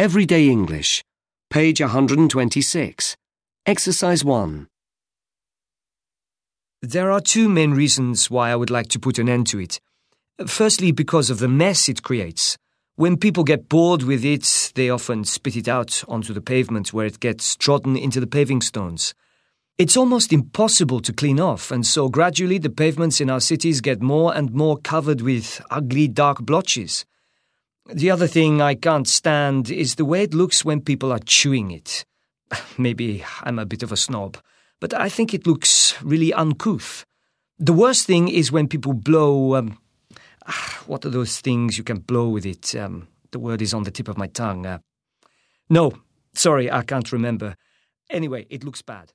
Everyday English, page 126. Exercise 1. There are two main reasons why I would like to put an end to it. Firstly, because of the mess it creates. When people get bored with it, they often spit it out onto the pavement where it gets trodden into the paving stones. It's almost impossible to clean off, and so gradually the pavements in our cities get more and more covered with ugly dark blotches. The other thing I can't stand is the way it looks when people are chewing it. Maybe I'm a bit of a snob, but I think it looks really uncouth. The worst thing is when people blow. Um, what are those things you can blow with it? Um, the word is on the tip of my tongue. Uh, no, sorry, I can't remember. Anyway, it looks bad.